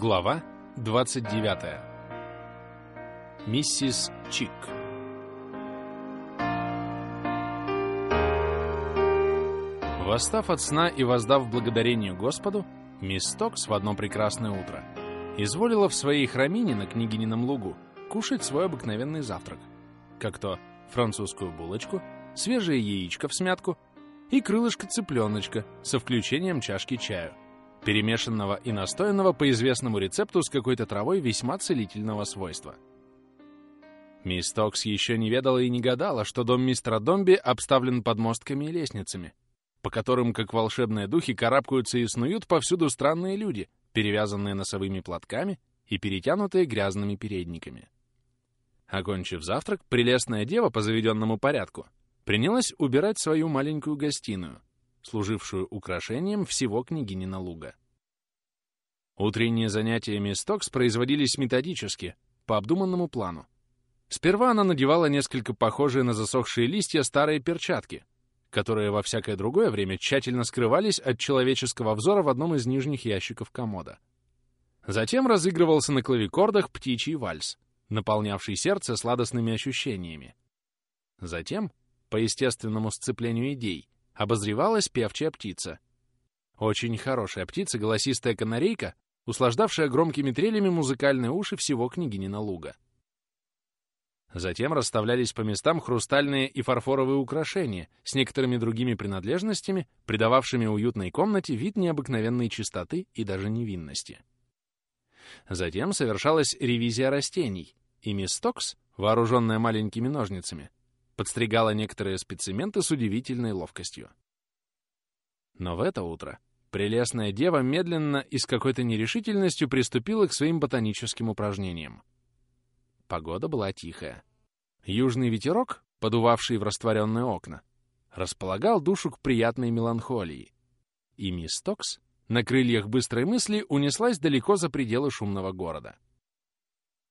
Глава 29. Миссис Чик. Восстав от сна и воздав благодарение Господу, мисс Токс в одно прекрасное утро изволила в своей храмине на княгинином лугу кушать свой обыкновенный завтрак, как то французскую булочку, свежее яичко в смятку и крылышко цыпленочка со включением чашки чаю, перемешанного и настоянного по известному рецепту с какой-то травой весьма целительного свойства. Мисс Токс еще не ведала и не гадала, что дом мистера Домби обставлен подмостками и лестницами, по которым, как волшебные духи, карабкаются и снуют повсюду странные люди, перевязанные носовыми платками и перетянутые грязными передниками. Окончив завтрак, прелестная дева по заведенному порядку принялась убирать свою маленькую гостиную, служившую украшением всего княгинина луга. Утренние занятия мисс Токс производились методически, по обдуманному плану. Сперва она надевала несколько похожие на засохшие листья старые перчатки, которые во всякое другое время тщательно скрывались от человеческого взора в одном из нижних ящиков комода. Затем разыгрывался на клавикордах птичий вальс, наполнявший сердце сладостными ощущениями. Затем, по естественному сцеплению идей, обозревалась певчая птица. Очень хорошая птица, голосистая канарейка, услаждавшая громкими трелями музыкальные уши всего княгинина луга. Затем расставлялись по местам хрустальные и фарфоровые украшения с некоторыми другими принадлежностями, придававшими уютной комнате вид необыкновенной чистоты и даже невинности. Затем совершалась ревизия растений, и мисс Токс, вооруженная маленькими ножницами, подстригала некоторые специменты с удивительной ловкостью. Но в это утро прелестная дева медленно и с какой-то нерешительностью приступила к своим ботаническим упражнениям. Погода была тихая. Южный ветерок, подувавший в растворенные окна, располагал душу к приятной меланхолии. И мисс Токс на крыльях быстрой мысли унеслась далеко за пределы шумного города.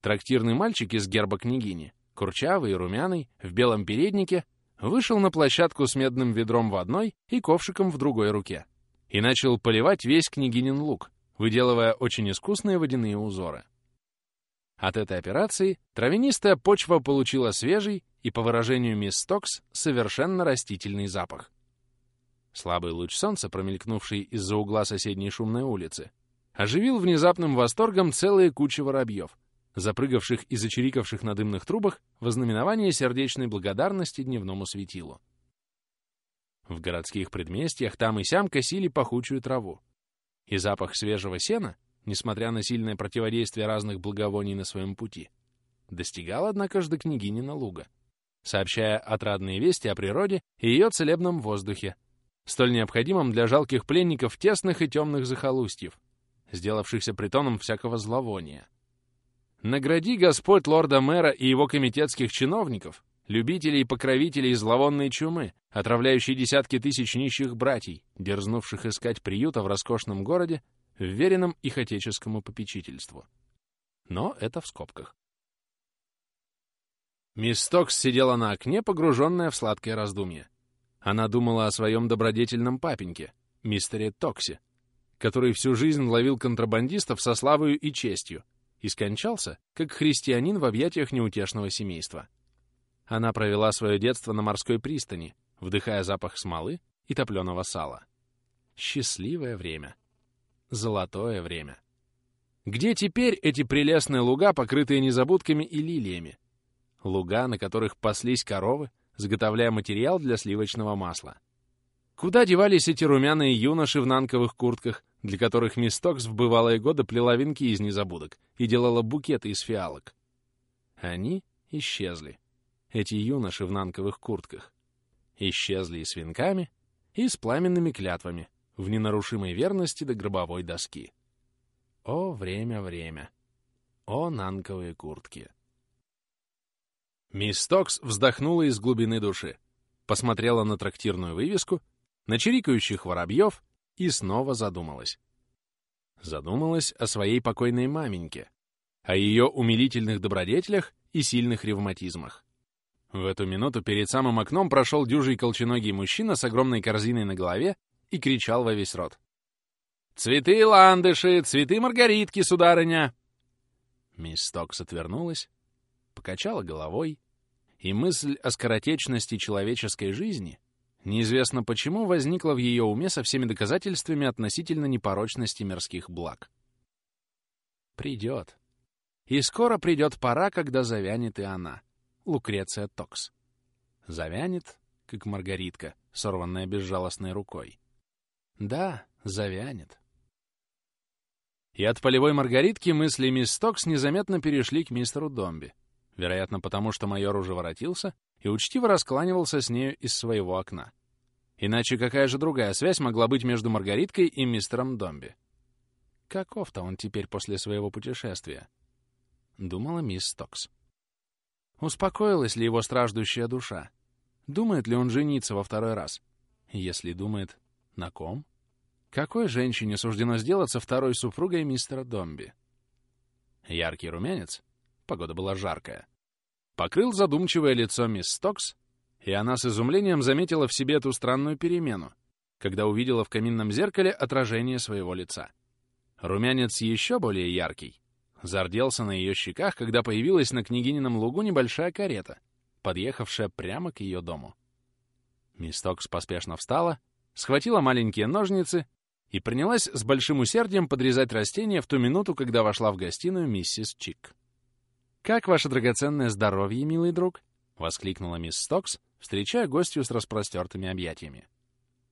Трактирный мальчик из герба княгини, курчавый и румяный, в белом переднике, вышел на площадку с медным ведром в одной и ковшиком в другой руке и начал поливать весь княгинин лук, выделывая очень искусные водяные узоры. От этой операции травянистая почва получила свежий и, по выражению мисс Токс, совершенно растительный запах. Слабый луч солнца, промелькнувший из-за угла соседней шумной улицы, оживил внезапным восторгом целые кучи воробьев, запрыгавших и зачирикавших на дымных трубах во знаменование сердечной благодарности дневному светилу. В городских предместьях там и сям косили пахучую траву, и запах свежего сена — несмотря на сильное противодействие разных благовоний на своем пути, достигал, однако же, до княгинина луга, сообщая отрадные вести о природе и ее целебном воздухе, столь необходимом для жалких пленников тесных и темных захолустьев, сделавшихся притоном всякого зловония. Награди Господь лорда-мэра и его комитетских чиновников, любителей и покровителей зловонной чумы, отравляющей десятки тысяч нищих братьей, дерзнувших искать приюта в роскошном городе вверенном их отеческому попечительству. Но это в скобках. Мисс Токс сидела на окне, погруженная в сладкое раздумье. Она думала о своем добродетельном папеньке, мистере Токсе, который всю жизнь ловил контрабандистов со славою и честью и скончался, как христианин в объятиях неутешного семейства. Она провела свое детство на морской пристани, вдыхая запах смолы и топленого сала. Счастливое время. Золотое время. Где теперь эти прелестные луга, покрытые незабудками и лилиями? Луга, на которых паслись коровы, заготовляя материал для сливочного масла. Куда девались эти румяные юноши в нанковых куртках, для которых мисс Токс в бывалые годы плела венки из незабудок и делала букеты из фиалок? Они исчезли. Эти юноши в нанковых куртках. Исчезли и с венками, и с пламенными клятвами, в ненарушимой верности до гробовой доски. О, время, время! О, нанковые куртки! Мисс Токс вздохнула из глубины души, посмотрела на трактирную вывеску, на чирикающих воробьев и снова задумалась. Задумалась о своей покойной маменьке, о ее умилительных добродетелях и сильных ревматизмах. В эту минуту перед самым окном прошел дюжий колченогий мужчина с огромной корзиной на голове и кричал во весь рот. «Цветы ландыши, цветы маргаритки, сударыня!» Мисс Стокс отвернулась, покачала головой, и мысль о скоротечности человеческой жизни, неизвестно почему, возникла в ее уме со всеми доказательствами относительно непорочности мирских благ. Придет. И скоро придет пора, когда завянет и она, Лукреция Токс. Завянет, как маргаритка, сорванная безжалостной рукой. Да, завянет. И от полевой маргаритки мысли мисс Стокс незаметно перешли к мистеру Домби. Вероятно, потому что майор уже воротился и учтиво раскланивался с нею из своего окна. Иначе какая же другая связь могла быть между Маргариткой и мистером Домби? Каков-то он теперь после своего путешествия? Думала мисс Стокс. Успокоилась ли его страждущая душа? Думает ли он жениться во второй раз? Если думает, на ком? Какой женщине суждено сделаться второй супругой мистера Домби? Яркий румянец, погода была жаркая, покрыл задумчивое лицо мисс Стокс, и она с изумлением заметила в себе эту странную перемену, когда увидела в каминном зеркале отражение своего лица. Румянец еще более яркий, зарделся на ее щеках, когда появилась на княгинином лугу небольшая карета, подъехавшая прямо к ее дому. Мисс Токс поспешно встала, схватила маленькие ножницы и принялась с большим усердием подрезать растения в ту минуту, когда вошла в гостиную миссис Чик. «Как ваше драгоценное здоровье, милый друг?» — воскликнула мисс Стокс, встречая гостью с распростертыми объятиями.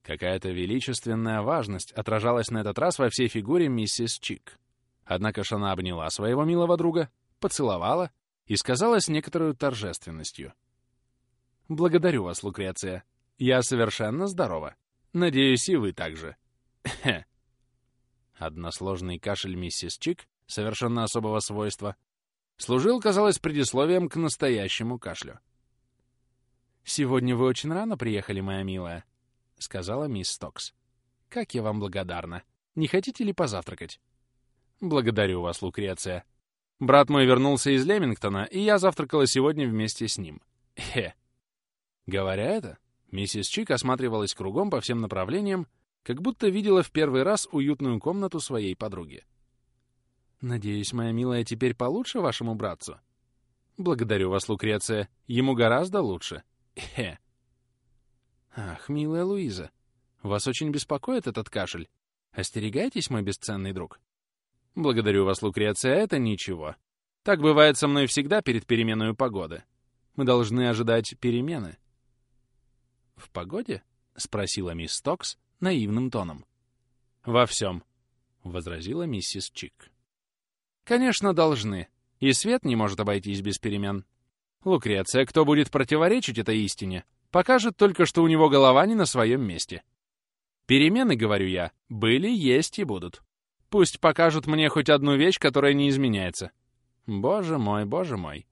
Какая-то величественная важность отражалась на этот раз во всей фигуре миссис Чик. Однако она обняла своего милого друга, поцеловала и сказала с некоторой торжественностью. «Благодарю вас, Лукреция. Я совершенно здорова. Надеюсь, и вы также. Односложный кашель миссис Чик, совершенно особого свойства, служил, казалось, предисловием к настоящему кашлю. «Сегодня вы очень рано приехали, моя милая», — сказала мисс Стокс. «Как я вам благодарна. Не хотите ли позавтракать?» «Благодарю вас, Лукреция. Брат мой вернулся из Лемингтона, и я завтракала сегодня вместе с ним. Хе». Говоря это, миссис Чик осматривалась кругом по всем направлениям как будто видела в первый раз уютную комнату своей подруги. «Надеюсь, моя милая, теперь получше вашему братцу?» «Благодарю вас, Лукреция. Ему гораздо лучше. Хе». «Ах, милая Луиза, вас очень беспокоит этот кашель. Остерегайтесь, мой бесценный друг». «Благодарю вас, Лукреция, это ничего. Так бывает со мной всегда перед переменой погоды. Мы должны ожидать перемены». «В погоде?» — спросила мисс Стокс, наивным тоном. «Во всем», — возразила миссис Чик. «Конечно, должны. И свет не может обойтись без перемен. Лукреция, кто будет противоречить этой истине, покажет только, что у него голова не на своем месте. Перемены, говорю я, были, есть и будут. Пусть покажут мне хоть одну вещь, которая не изменяется. Боже мой, боже мой.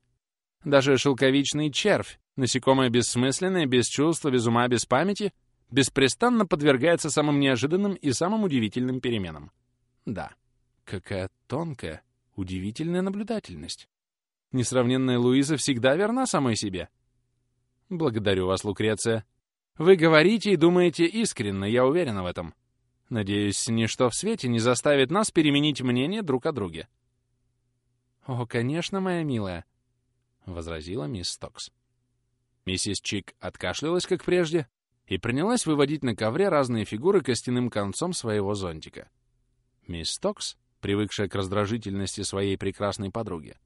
Даже шелковичный червь, насекомое бессмысленное, без чувства, без ума, без памяти — беспрестанно подвергается самым неожиданным и самым удивительным переменам. Да, какая тонкая, удивительная наблюдательность. Несравненная Луиза всегда верна самой себе. Благодарю вас, Лукреция. Вы говорите и думаете искренне, я уверена в этом. Надеюсь, ничто в свете не заставит нас переменить мнение друг о друге. «О, конечно, моя милая», — возразила мисс Стокс. Миссис Чик откашлялась, как прежде, и принялась выводить на ковре разные фигуры костяным концом своего зонтика. Мисс Токс, привыкшая к раздражительности своей прекрасной подруги,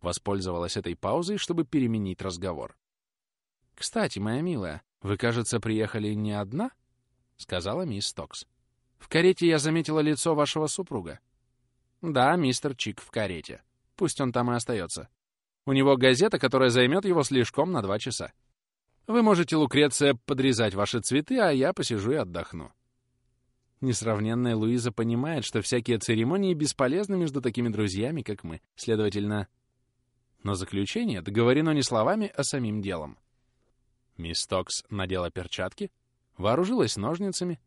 воспользовалась этой паузой, чтобы переменить разговор. «Кстати, моя милая, вы, кажется, приехали не одна?» — сказала мисс Токс. «В карете я заметила лицо вашего супруга». «Да, мистер Чик в карете. Пусть он там и остается. У него газета, которая займет его слишком на два часа. Вы можете, Лукреция, подрезать ваши цветы, а я посижу и отдохну. Несравненная Луиза понимает, что всякие церемонии бесполезны между такими друзьями, как мы. Следовательно... Но заключение договорено не словами, а самим делом. Мисс Токс надела перчатки, вооружилась ножницами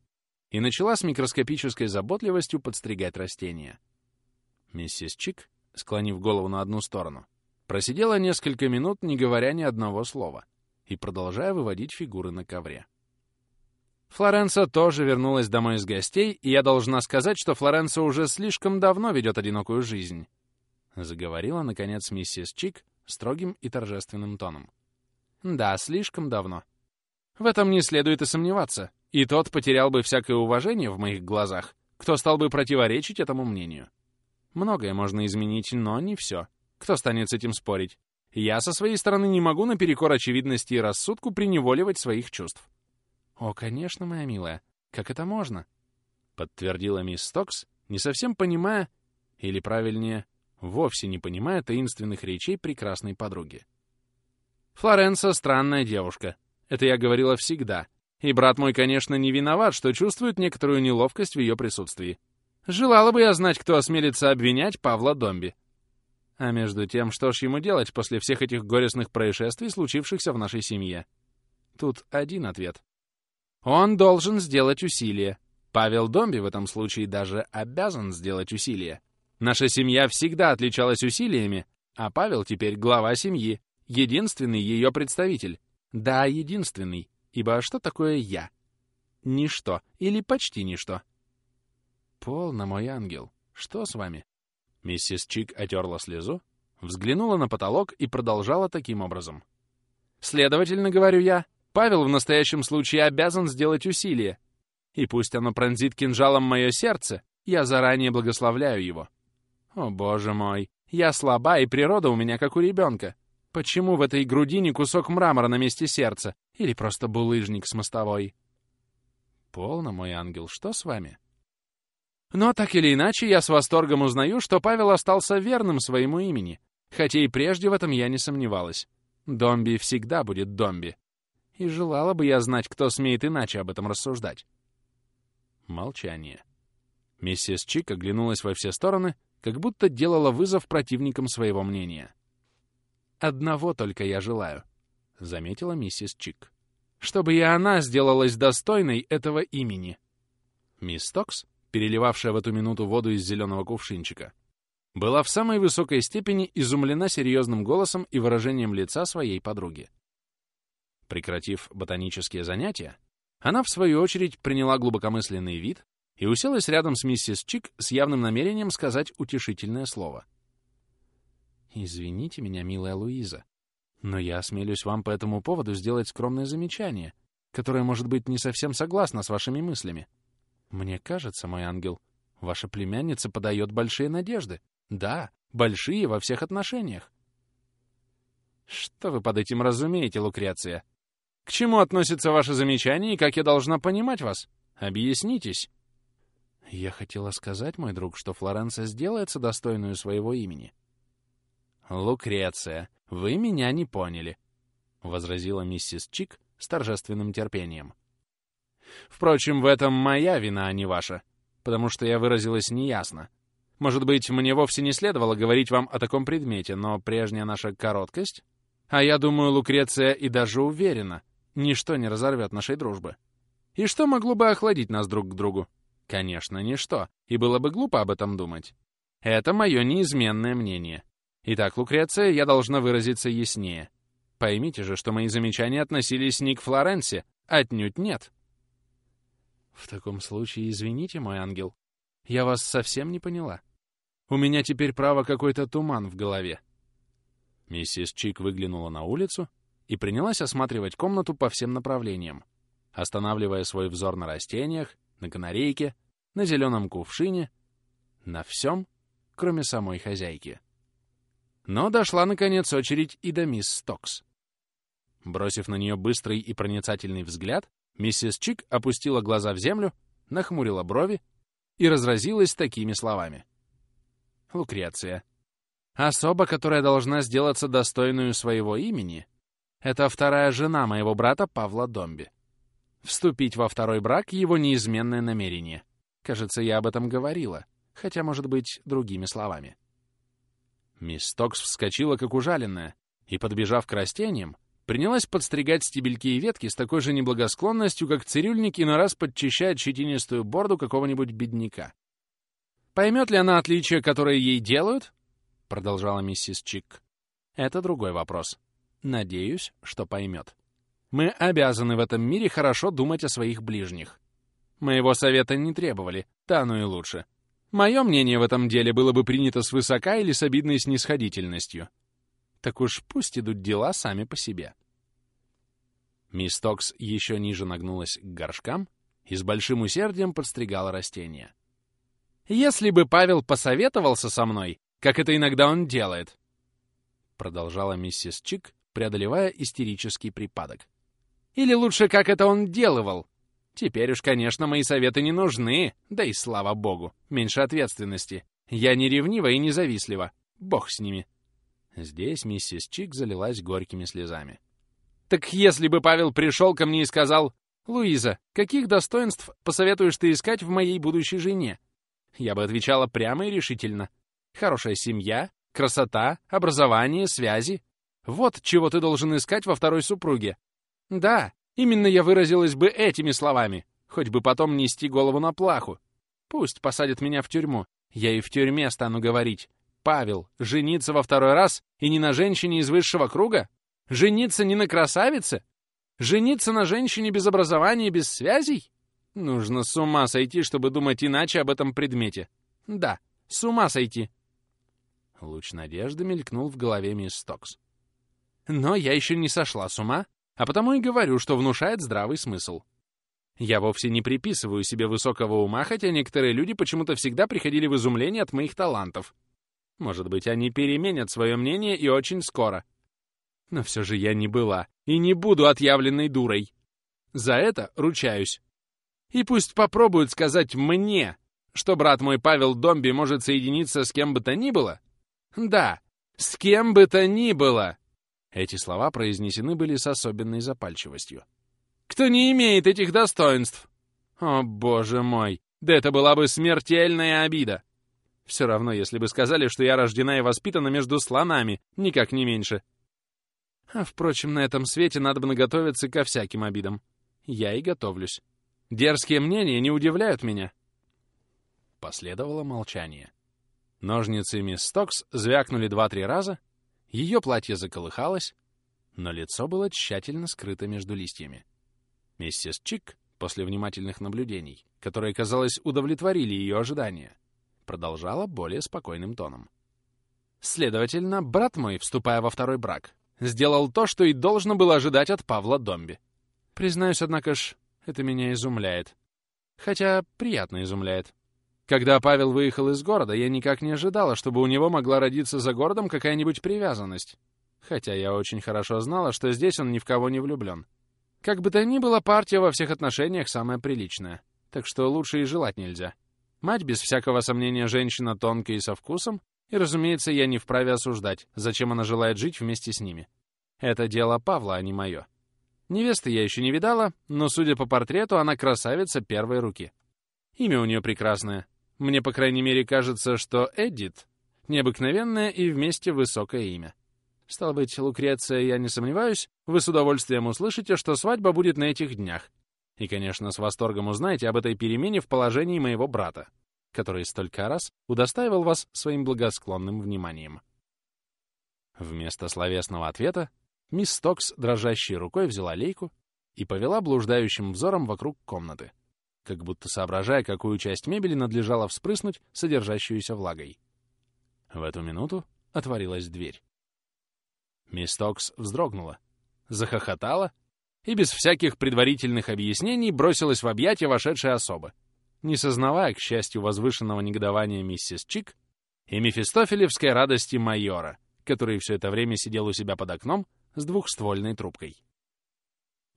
и начала с микроскопической заботливостью подстригать растения. Миссис Чик, склонив голову на одну сторону, просидела несколько минут, не говоря ни одного слова — и продолжая выводить фигуры на ковре. Флоренса тоже вернулась домой с гостей, и я должна сказать, что Флоренса уже слишком давно ведет одинокую жизнь. Заговорила, наконец, миссис Чик строгим и торжественным тоном. Да, слишком давно. В этом не следует и сомневаться. И тот потерял бы всякое уважение в моих глазах, кто стал бы противоречить этому мнению. Многое можно изменить, но не все. Кто станет с этим спорить? Я со своей стороны не могу наперекор очевидности и рассудку приневоливать своих чувств. «О, конечно, моя милая. Как это можно?» — подтвердила мисс Стокс, не совсем понимая, или правильнее, вовсе не понимая таинственных речей прекрасной подруги. «Флоренса — странная девушка. Это я говорила всегда. И брат мой, конечно, не виноват, что чувствует некоторую неловкость в ее присутствии. Желала бы я знать, кто осмелится обвинять Павла Домби. А между тем, что ж ему делать после всех этих горестных происшествий, случившихся в нашей семье? Тут один ответ. Он должен сделать усилие. Павел Домби в этом случае даже обязан сделать усилие. Наша семья всегда отличалась усилиями, а Павел теперь глава семьи, единственный ее представитель. Да, единственный, ибо что такое «я»? Ничто или почти ничто. Полно, мой ангел. Что с вами? Миссис Чик отерла слезу, взглянула на потолок и продолжала таким образом. Следовательно, говорю я, Павел в настоящем случае обязан сделать усилие. И пусть оно пронзит кинжалом мое сердце, я заранее благословляю его. О, боже мой, я слаба, и природа у меня как у ребенка. Почему в этой грудине кусок мрамора на месте сердца? Или просто булыжник с мостовой? Полно, мой ангел, что с вами? Но так или иначе, я с восторгом узнаю, что Павел остался верным своему имени, хотя и прежде в этом я не сомневалась. Домби всегда будет Домби. И желала бы я знать, кто смеет иначе об этом рассуждать. Молчание. Миссис Чик оглянулась во все стороны, как будто делала вызов противникам своего мнения. «Одного только я желаю», — заметила миссис Чик. «Чтобы и она сделалась достойной этого имени». Мисс Токс, переливавшая в эту минуту воду из зеленого кувшинчика, была в самой высокой степени изумлена серьезным голосом и выражением лица своей подруги. Прекратив ботанические занятия, она, в свою очередь, приняла глубокомысленный вид и уселась рядом с миссис Чик с явным намерением сказать утешительное слово. «Извините меня, милая Луиза, но я осмелюсь вам по этому поводу сделать скромное замечание, которое, может быть, не совсем согласно с вашими мыслями. Мне кажется, мой ангел, ваша племянница подает большие надежды. Да, большие во всех отношениях. Что вы под этим разумеете, Лукреция? К чему относится ваше замечание и как я должна понимать вас? Объяснитесь. Я хотела сказать, мой друг, что Флоренция сделается достойную своего имени. Лукреция, вы меня не поняли, — возразила миссис Чик с торжественным терпением. Впрочем, в этом моя вина, а не ваша, потому что я выразилась неясно. Может быть, мне вовсе не следовало говорить вам о таком предмете, но прежняя наша короткость... А я думаю, Лукреция и даже уверена, Ничто не разорвет нашей дружбы. И что могло бы охладить нас друг к другу? Конечно, ничто, и было бы глупо об этом думать. Это мое неизменное мнение. Итак, Лукреция, я должна выразиться яснее. Поймите же, что мои замечания относились не к Флоренсе, отнюдь нет. В таком случае извините, мой ангел. Я вас совсем не поняла. У меня теперь право какой-то туман в голове. Миссис Чик выглянула на улицу и принялась осматривать комнату по всем направлениям, останавливая свой взор на растениях, на канарейке, на зеленом кувшине, на всем, кроме самой хозяйки. Но дошла, наконец, очередь и до мисс Стокс. Бросив на нее быстрый и проницательный взгляд, миссис Чик опустила глаза в землю, нахмурила брови и разразилась такими словами. «Лукреция, особа, которая должна сделаться достойную своего имени, это вторая жена моего брата Павла Домби. Вступить во второй брак — его неизменное намерение. Кажется, я об этом говорила, хотя, может быть, другими словами. Мисс Токс вскочила, как ужаленная, и, подбежав к растениям, принялась подстригать стебельки и ветки с такой же неблагосклонностью, как цирюльник иной раз подчищает щетинистую борду какого-нибудь бедняка. «Поймет ли она отличия, которые ей делают?» — продолжала миссис Чик. «Это другой вопрос. Надеюсь, что поймет. Мы обязаны в этом мире хорошо думать о своих ближних. Моего совета не требовали, да ну и лучше. Мое мнение в этом деле было бы принято свысока или с обидной снисходительностью. Так уж пусть идут дела сами по себе. Мисс Токс еще ниже нагнулась к горшкам и с большим усердием подстригала растения. «Если бы Павел посоветовался со мной, как это иногда он делает», продолжала миссис Чик, преодолевая истерический припадок. «Или лучше, как это он делывал, Теперь уж, конечно, мои советы не нужны, да и слава богу, меньше ответственности. Я не ревнива и не завистлива. Бог с ними. Здесь миссис Чик залилась горькими слезами. Так если бы Павел пришел ко мне и сказал, «Луиза, каких достоинств посоветуешь ты искать в моей будущей жене?» Я бы отвечала прямо и решительно. Хорошая семья, красота, образование, связи. Вот чего ты должен искать во второй супруге. Да, Именно я выразилась бы этими словами, хоть бы потом нести голову на плаху. Пусть посадят меня в тюрьму, я и в тюрьме стану говорить. Павел, жениться во второй раз и не на женщине из высшего круга? Жениться не на красавице? Жениться на женщине без образования и без связей? Нужно с ума сойти, чтобы думать иначе об этом предмете. Да, с ума сойти. Луч надежды мелькнул в голове мисс Стокс. Но я еще не сошла с ума а потому и говорю, что внушает здравый смысл. Я вовсе не приписываю себе высокого ума, хотя некоторые люди почему-то всегда приходили в изумление от моих талантов. Может быть, они переменят свое мнение и очень скоро. Но все же я не была и не буду отъявленной дурой. За это ручаюсь. И пусть попробуют сказать мне, что брат мой Павел Домби может соединиться с кем бы то ни было. Да, с кем бы то ни было. Эти слова произнесены были с особенной запальчивостью. «Кто не имеет этих достоинств?» «О, боже мой! Да это была бы смертельная обида!» Все равно, если бы сказали, что я рождена и воспитана между слонами, никак не меньше. А, впрочем, на этом свете надо бы наготовиться ко всяким обидам. Я и готовлюсь. Дерзкие мнения не удивляют меня. Последовало молчание. Ножницы мисс Стокс звякнули два-три раза, ее платье заколыхалось, но лицо было тщательно скрыто между листьями. Миссис Чик, после внимательных наблюдений, которые, казалось, удовлетворили ее ожидания, продолжала более спокойным тоном. «Следовательно, брат мой, вступая во второй брак, сделал то, что и должно было ожидать от Павла Домби. Признаюсь, однако ж, это меня изумляет. Хотя приятно изумляет. Когда Павел выехал из города, я никак не ожидала, чтобы у него могла родиться за городом какая-нибудь привязанность. Хотя я очень хорошо знала, что здесь он ни в кого не влюблен. Как бы то ни было, партия во всех отношениях самая приличная. Так что лучше и желать нельзя. Мать, без всякого сомнения, женщина тонкая и со вкусом, и, разумеется, я не вправе осуждать, зачем она желает жить вместе с ними. Это дело Павла, а не мое. Невесты я еще не видала, но, судя по портрету, она красавица первой руки. Имя у нее прекрасное мне, по крайней мере, кажется, что Эдит — необыкновенное и вместе высокое имя. Стало быть, Лукреция, я не сомневаюсь, вы с удовольствием услышите, что свадьба будет на этих днях. И, конечно, с восторгом узнаете об этой перемене в положении моего брата, который столько раз удостаивал вас своим благосклонным вниманием. Вместо словесного ответа мисс Стокс дрожащей рукой взяла лейку и повела блуждающим взором вокруг комнаты как будто соображая, какую часть мебели надлежало вспрыснуть, содержащуюся влагой. В эту минуту отворилась дверь. Мисс Токс вздрогнула, захохотала и без всяких предварительных объяснений бросилась в объятия вошедшей особы, не сознавая, к счастью, возвышенного негодования миссис Чик и мефистофелевской радости майора, который все это время сидел у себя под окном с двухствольной трубкой.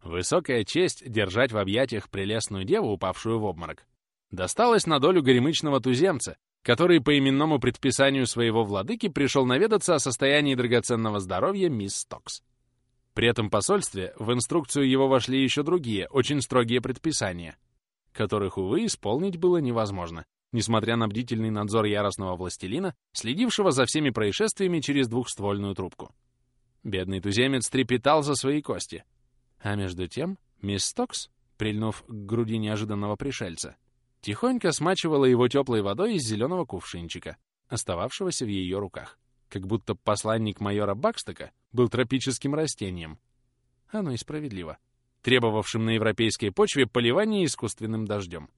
Высокая честь держать в объятиях прелестную деву, упавшую в обморок, досталась на долю горемычного туземца, который по именному предписанию своего владыки пришел наведаться о состоянии драгоценного здоровья мисс Стокс. При этом посольстве в инструкцию его вошли еще другие, очень строгие предписания, которых, увы, исполнить было невозможно, несмотря на бдительный надзор яростного властелина, следившего за всеми происшествиями через двухствольную трубку. Бедный туземец трепетал за свои кости — а между тем мисс Стокс, прильнув к груди неожиданного пришельца, тихонько смачивала его теплой водой из зеленого кувшинчика, остававшегося в ее руках, как будто посланник майора Бакстока был тропическим растением. Оно и справедливо. требовавшим на европейской почве поливания искусственным дождем.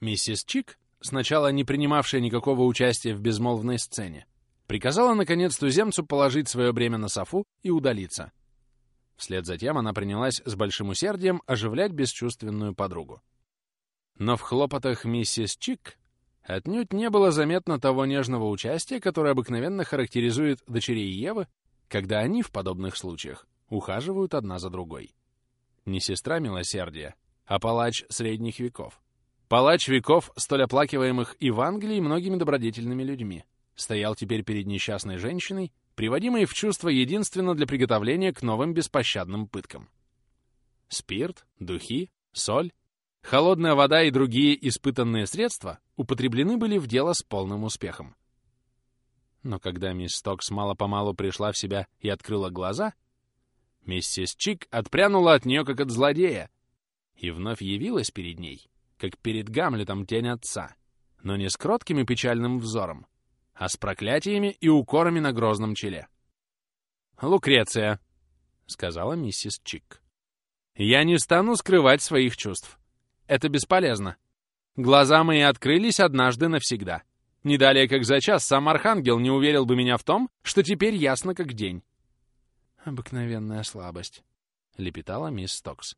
Миссис Чик, сначала не принимавшая никакого участия в безмолвной сцене, приказала, наконец, туземцу положить свое бремя на софу и удалиться. Вслед за тем она принялась с большим усердием оживлять бесчувственную подругу. Но в хлопотах миссис Чик отнюдь не было заметно того нежного участия, которое обыкновенно характеризует дочерей Евы, когда они в подобных случаях ухаживают одна за другой. Не сестра милосердия, а палач средних веков. Палач веков, столь оплакиваемых и в Англии многими добродетельными людьми, стоял теперь перед несчастной женщиной, приводимой в чувство единственно для приготовления к новым беспощадным пыткам. Спирт, духи, соль, холодная вода и другие испытанные средства употреблены были в дело с полным успехом. Но когда мисс Стокс мало-помалу пришла в себя и открыла глаза, миссис Чик отпрянула от нее, как от злодея, и вновь явилась перед ней, как перед Гамлетом тень отца, но не с кротким и печальным взором, а с проклятиями и укорами на грозном челе. «Лукреция», — сказала миссис Чик, — «я не стану скрывать своих чувств. Это бесполезно. Глаза мои открылись однажды навсегда. Не далее, как за час, сам Архангел не уверил бы меня в том, что теперь ясно как день. «Обыкновенная слабость», — лепетала мисс Стокс.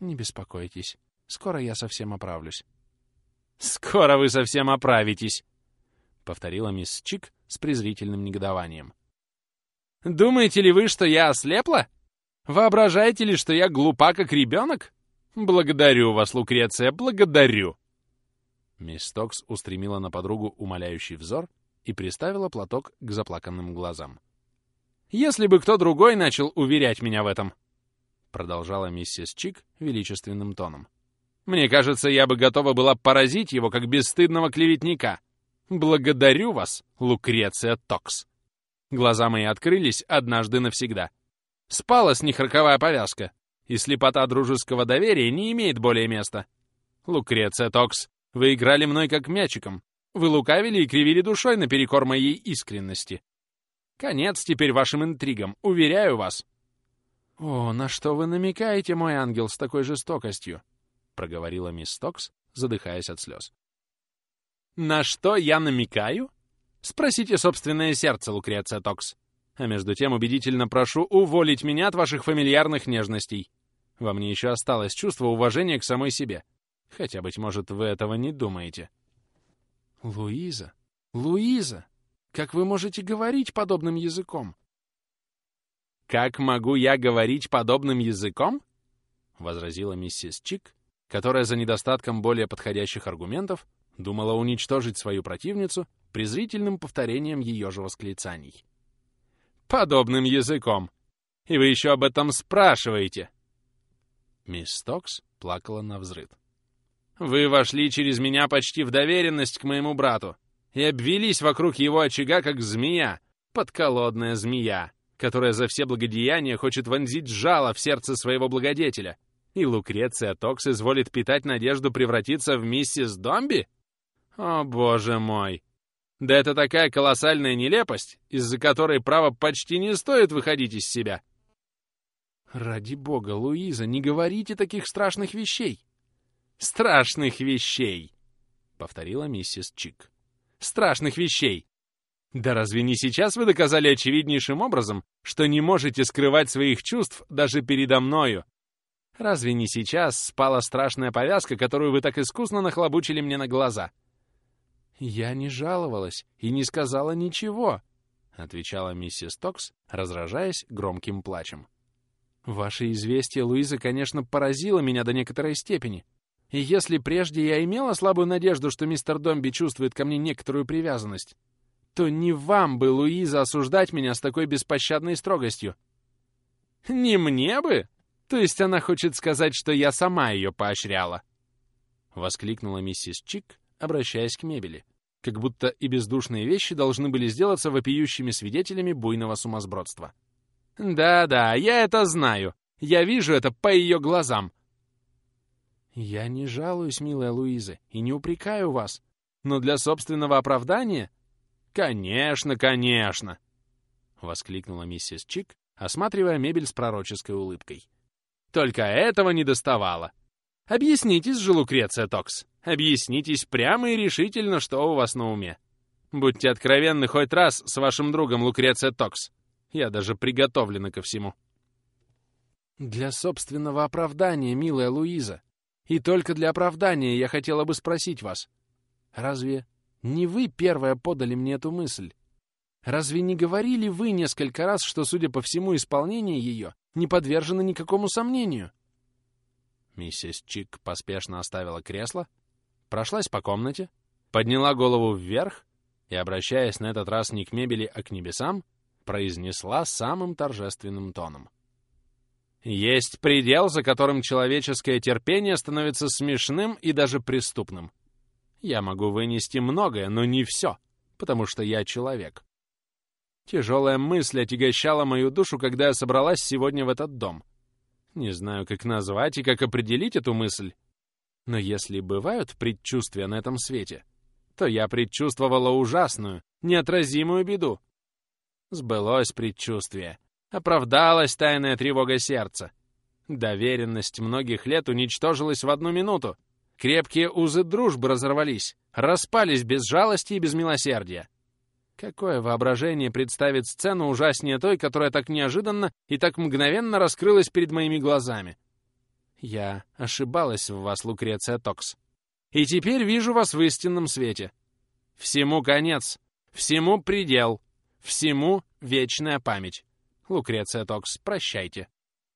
«Не беспокойтесь. Скоро я совсем оправлюсь». «Скоро вы совсем оправитесь», — повторила мисс Чик с презрительным негодованием. «Думаете ли вы, что я ослепла? Воображаете ли, что я глупа, как ребенок? Благодарю вас, Лукреция, благодарю!» Мисс Стокс устремила на подругу умоляющий взор и приставила платок к заплаканным глазам. «Если бы кто другой начал уверять меня в этом!» Продолжала миссис Чик величественным тоном. «Мне кажется, я бы готова была поразить его, как бесстыдного клеветника. Благодарю вас, Лукреция Токс!» Глаза мои открылись однажды навсегда. Спала с них роковая повязка, и слепота дружеского доверия не имеет более места. Лукреция Токс, вы играли мной как мячиком. Вы лукавили и кривили душой наперекор моей искренности. Конец теперь вашим интригам, уверяю вас. «О, на что вы намекаете, мой ангел, с такой жестокостью?» — проговорила мисс Стокс, задыхаясь от слез. «На что я намекаю? Спросите собственное сердце, Лукреция Токс. А между тем убедительно прошу уволить меня от ваших фамильярных нежностей. Во мне еще осталось чувство уважения к самой себе. Хотя, быть может, вы этого не думаете. Луиза, Луиза, как вы можете говорить подобным языком? Как могу я говорить подобным языком? Возразила миссис Чик, которая за недостатком более подходящих аргументов думала уничтожить свою противницу презрительным повторением ее же восклицаний. «Подобным языком! И вы еще об этом спрашиваете!» Мисс Стокс плакала на взрыд. Вы вошли через меня почти в доверенность к моему брату и обвелись вокруг его очага, как змея, подколодная змея, которая за все благодеяния хочет вонзить жало в сердце своего благодетеля. И Лукреция Токс изволит питать надежду превратиться в миссис Домби? О, боже мой! Да это такая колоссальная нелепость, из-за которой, право, почти не стоит выходить из себя. Ради бога, Луиза, не говорите таких страшных вещей страшных вещей!» — повторила миссис Чик. «Страшных вещей! Да разве не сейчас вы доказали очевиднейшим образом, что не можете скрывать своих чувств даже передо мною? Разве не сейчас спала страшная повязка, которую вы так искусно нахлобучили мне на глаза?» «Я не жаловалась и не сказала ничего», — отвечала миссис Токс, разражаясь громким плачем. «Ваше известие, Луиза, конечно, поразило меня до некоторой степени. И если прежде я имела слабую надежду, что мистер Домби чувствует ко мне некоторую привязанность, то не вам бы, Луиза, осуждать меня с такой беспощадной строгостью. Не мне бы? То есть она хочет сказать, что я сама ее поощряла? Воскликнула миссис Чик, обращаясь к мебели, как будто и бездушные вещи должны были сделаться вопиющими свидетелями буйного сумасбродства. «Да-да, я это знаю. Я вижу это по ее глазам. «Я не жалуюсь, милая Луиза, и не упрекаю вас. Но для собственного оправдания...» «Конечно, конечно!» — воскликнула миссис Чик, осматривая мебель с пророческой улыбкой. Только этого не доставало. Объяснитесь же, Лукреция Токс. Объяснитесь прямо и решительно, что у вас на уме. Будьте откровенны хоть раз с вашим другом Лукреция Токс. Я даже приготовлена ко всему. Для собственного оправдания, милая Луиза. И только для оправдания я хотела бы спросить вас. Разве не вы первая подали мне эту мысль? Разве не говорили вы несколько раз, что, судя по всему, исполнение ее не подвержено никакому сомнению? Миссис Чик поспешно оставила кресло, прошлась по комнате, подняла голову вверх и, обращаясь на этот раз не к мебели, а к небесам, произнесла самым торжественным тоном. «Есть предел, за которым человеческое терпение становится смешным и даже преступным. Я могу вынести многое, но не все, потому что я человек. Тяжелая мысль отягощала мою душу, когда я собралась сегодня в этот дом. Не знаю, как назвать и как определить эту мысль. Но если бывают предчувствия на этом свете, то я предчувствовала ужасную, неотразимую беду. Сбылось предчувствие. Оправдалась тайная тревога сердца. Доверенность многих лет уничтожилась в одну минуту. Крепкие узы дружбы разорвались, распались без жалости и без милосердия. Какое воображение представит сцену ужаснее той, которая так неожиданно и так мгновенно раскрылась перед моими глазами? Я ошибалась в вас, Лукреция Токс. И теперь вижу вас в истинном свете. Всему конец, всему предел, всему вечная память. Лукреция Токс, прощайте.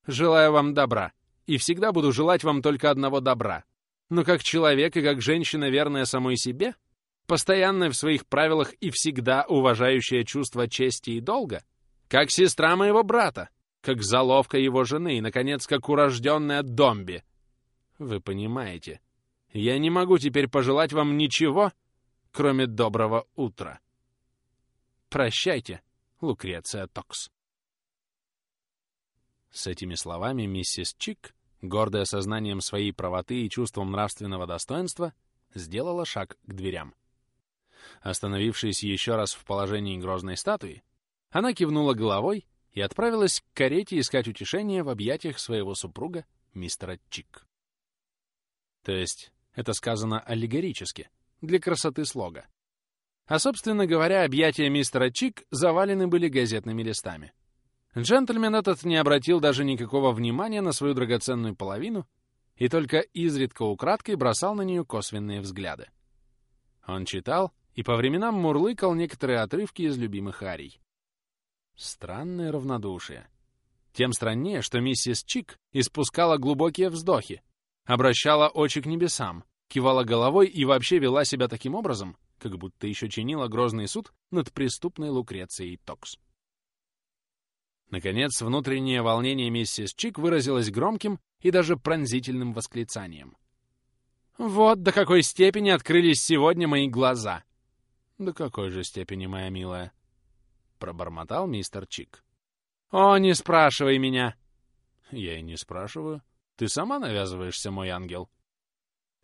Желаю вам добра, и всегда буду желать вам только одного добра. Но как человек и как женщина, верная самой себе — постоянная в своих правилах и всегда уважающая чувство чести и долга, как сестра моего брата, как заловка его жены и, наконец, как урожденная Домби. Вы понимаете, я не могу теперь пожелать вам ничего, кроме доброго утра. Прощайте, Лукреция Токс. С этими словами миссис Чик, гордая сознанием своей правоты и чувством нравственного достоинства, сделала шаг к дверям. Остановившись еще раз в положении грозной статуи, она кивнула головой и отправилась к карете искать утешение в объятиях своего супруга, мистера Чик. То есть это сказано аллегорически, для красоты слога. А, собственно говоря, объятия мистера Чик завалены были газетными листами. Джентльмен этот не обратил даже никакого внимания на свою драгоценную половину и только изредка украдкой бросал на нее косвенные взгляды. Он читал, и по временам мурлыкал некоторые отрывки из любимых арий. Странное равнодушие. Тем страннее, что миссис Чик испускала глубокие вздохи, обращала очи к небесам, кивала головой и вообще вела себя таким образом, как будто еще чинила грозный суд над преступной Лукрецией Токс. Наконец, внутреннее волнение миссис Чик выразилось громким и даже пронзительным восклицанием. «Вот до какой степени открылись сегодня мои глаза!» «До какой же степени, моя милая?» — пробормотал мистер Чик. «О, не спрашивай меня!» «Я и не спрашиваю. Ты сама навязываешься, мой ангел».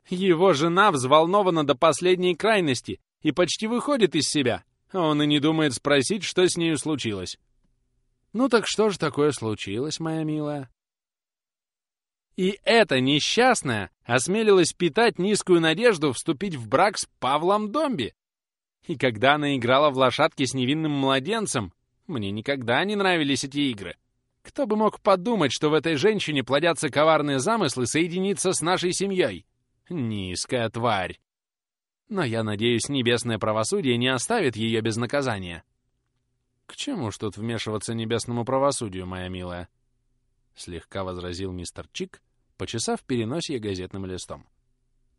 «Его жена взволнована до последней крайности и почти выходит из себя, он и не думает спросить, что с нею случилось». «Ну так что же такое случилось, моя милая?» И эта несчастная осмелилась питать низкую надежду вступить в брак с Павлом Домби. И когда она играла в лошадки с невинным младенцем, мне никогда не нравились эти игры. Кто бы мог подумать, что в этой женщине плодятся коварные замыслы соединиться с нашей семьей? Низкая тварь. Но я надеюсь, небесное правосудие не оставит ее без наказания. К чему ж тут вмешиваться небесному правосудию, моя милая? Слегка возразил мистер Чик, почесав переносье газетным листом.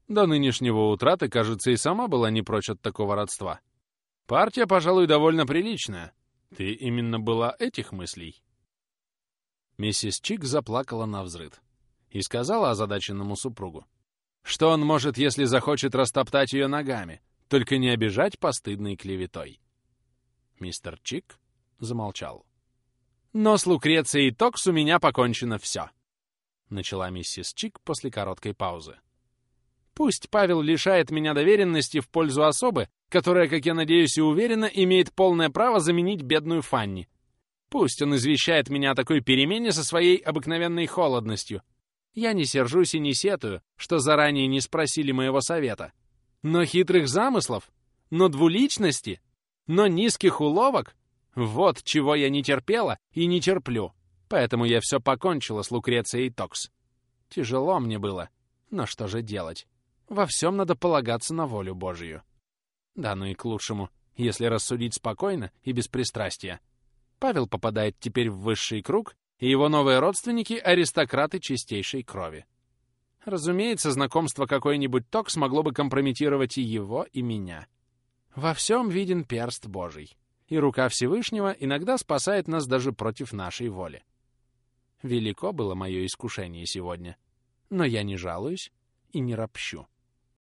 До нынешнего утра ты, кажется, и сама была не прочь от такого родства. Партия, пожалуй, довольно приличная. Ты именно была этих мыслей?» Миссис Чик заплакала на взрыд и сказала озадаченному супругу, что он может, если захочет растоптать ее ногами, только не обижать постыдной клеветой. Мистер Чик замолчал. «Но с Лукрецией Токс у меня покончено все», — начала миссис Чик после короткой паузы. Пусть Павел лишает меня доверенности в пользу особы, которая, как я надеюсь и уверена, имеет полное право заменить бедную Фанни. Пусть он извещает меня о такой перемене со своей обыкновенной холодностью. Я не сержусь и не сетую, что заранее не спросили моего совета. Но хитрых замыслов, но двуличности, но низких уловок — вот чего я не терпела и не терплю. Поэтому я все покончила с Лукрецией Токс. Тяжело мне было, но что же делать? Во всем надо полагаться на волю Божию. Да, ну и к лучшему, если рассудить спокойно и без пристрастия. Павел попадает теперь в высший круг, и его новые родственники — аристократы чистейшей крови. Разумеется, знакомство какой-нибудь ток смогло бы компрометировать и его, и меня. Во всем виден перст Божий, и рука Всевышнего иногда спасает нас даже против нашей воли. Велико было мое искушение сегодня, но я не жалуюсь и не ропщу.